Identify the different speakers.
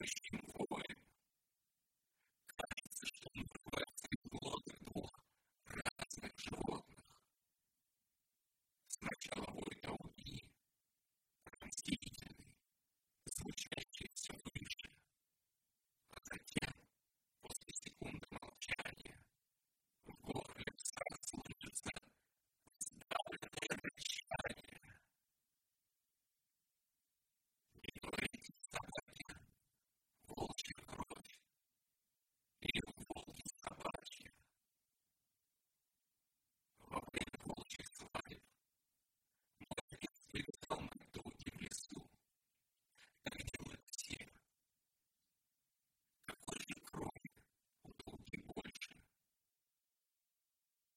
Speaker 1: machine Okay